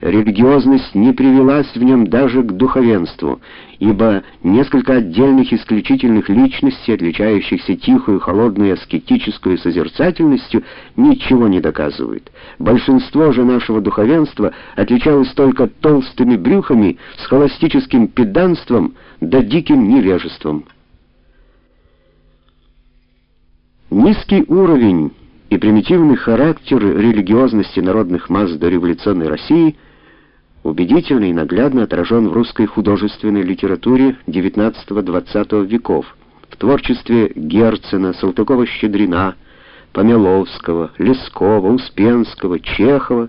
Религиозность не привелась в нем даже к духовенству, ибо несколько отдельных исключительных личностей, отличающихся тихую, холодную, аскетическую созерцательностью, ничего не доказывают. Большинство же нашего духовенства отличалось только толстыми брюхами, схоластическим педанством да диким невежеством. Низкий уровень и примитивный характер религиозности народных масс дореволюционной России убедительно и наглядно отражен в русской художественной литературе XIX-XX веков, в творчестве Герцена, Салтыкова-Щедрина, Помеловского, Лескова, Успенского, Чехова,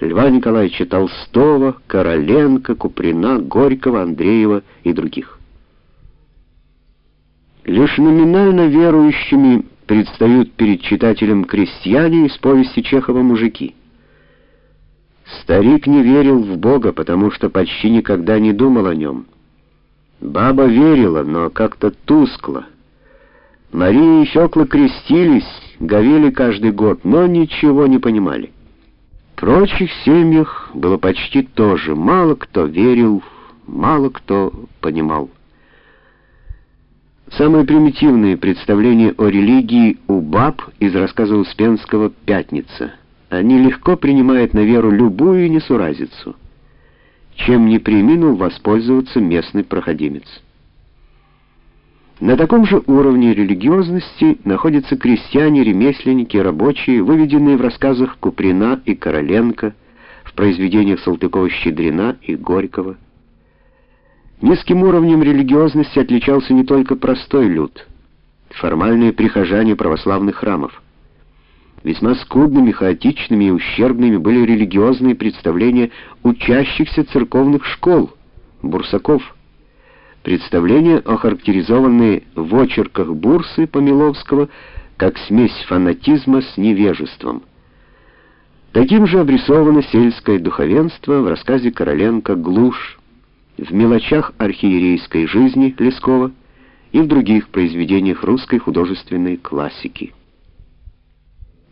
Льва Николаевича Толстого, Короленко, Куприна, Горького, Андреева и других. Лишь номинально верующими предстают перед читателем крестьяне из повести Чехова «Мужики». Старик не верил в Бога, потому что почти никогда не думал о нем. Баба верила, но как-то тускло. Мария и Фёкла крестились, говели каждый год, но ничего не понимали. В прочих семьях было почти то же. Мало кто верил, мало кто понимал. Самые примитивные представления о религии у баб из рассказа Успенского «Пятница». Они легко принимают на веру любую несуразицу, чем не приминул воспользоваться местный проходимец. На таком же уровне религиозности находятся крестьяне, ремесленники, рабочие, выведенные в рассказах Куприна и Короленко, в произведениях Салтыкова-Щедрина и Горького. Низким уровнем религиозности отличался не только простой люд, формальные прихожане православных храмов. Весьма скудными, хаотичными и ущербными были религиозные представления учащихся церковных школ, бурсаков. Представления, охарактеризованные в очерках Бурсы Помиловского как смесь фанатизма с невежеством. Таким же обрисовано сельское духовенство в рассказе Короленко «Глушь», в мелочах архиерейской жизни Лескова и в других произведениях русской художественной классики.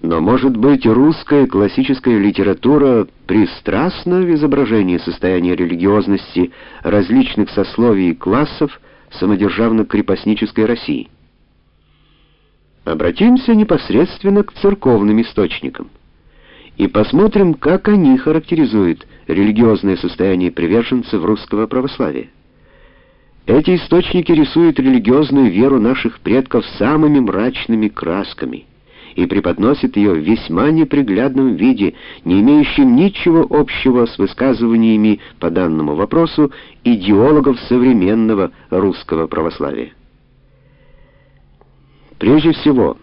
Но, может быть, русская классическая литература пристрастна в изображении состояния религиозности различных сословий и классов самодержавно-крепостнической России? Обратимся непосредственно к церковным источникам и посмотрим, как они характеризуют религиозное состояние приверженцев русского православия. Эти источники рисуют религиозную веру наших предков самыми мрачными красками и преподносят ее в весьма неприглядном виде, не имеющем ничего общего с высказываниями по данному вопросу идеологов современного русского православия. Прежде всего,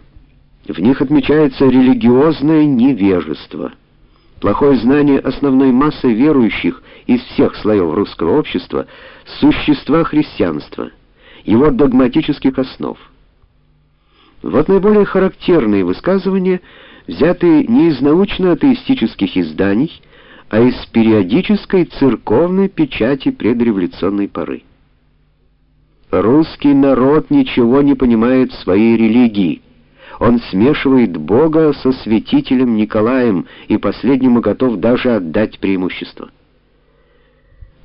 в них отмечается религиозное невежество, плохое знание основной массы верующих из всех слоев русского общества существа христианства, его догматических основ. Вот наиболее характерные высказывания, взятые не из научно-атеистических изданий, а из периодической церковной печати предреволюционной поры. Русский народ ничего не понимает в своей религии, он смешивает Бога со святителем Николаем и последнему готов даже отдать преимущество.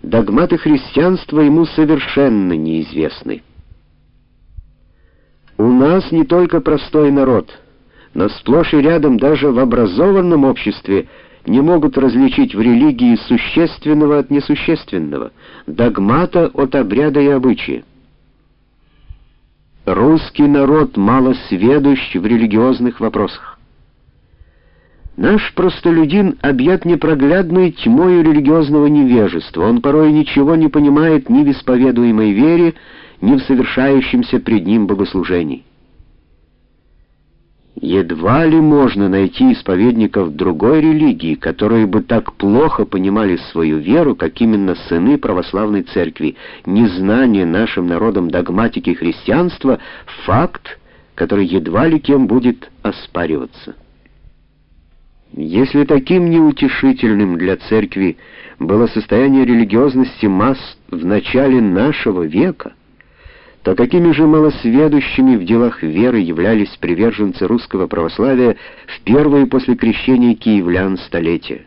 Догматы христианства ему совершенно неизвестны. У нас не только простой народ, но сплошь и рядом даже в образованном обществе не могут различить в религии существенного от несущественного, догмата от обряда и обычая. Русский народ мало сведущ в религиозных вопросах. Наш простолюдин объят непроглядной тьмой религиозного невежества. Он порой ничего не понимает ни в исповедуемой вере, ни в совершающемся пред ним богослужении. Едва ли можно найти исповедников другой религии, которые бы так плохо понимали свою веру, как именно сыны православной церкви. Незнание нашим народом догматики христианства — факт, который едва ли кем будет оспариваться. Если таким неутешительным для церкви было состояние религиозности масс в начале нашего века, то какими же малосведущими в делах веры являлись приверженцы русского православия в первые после крещения киевлян столетия?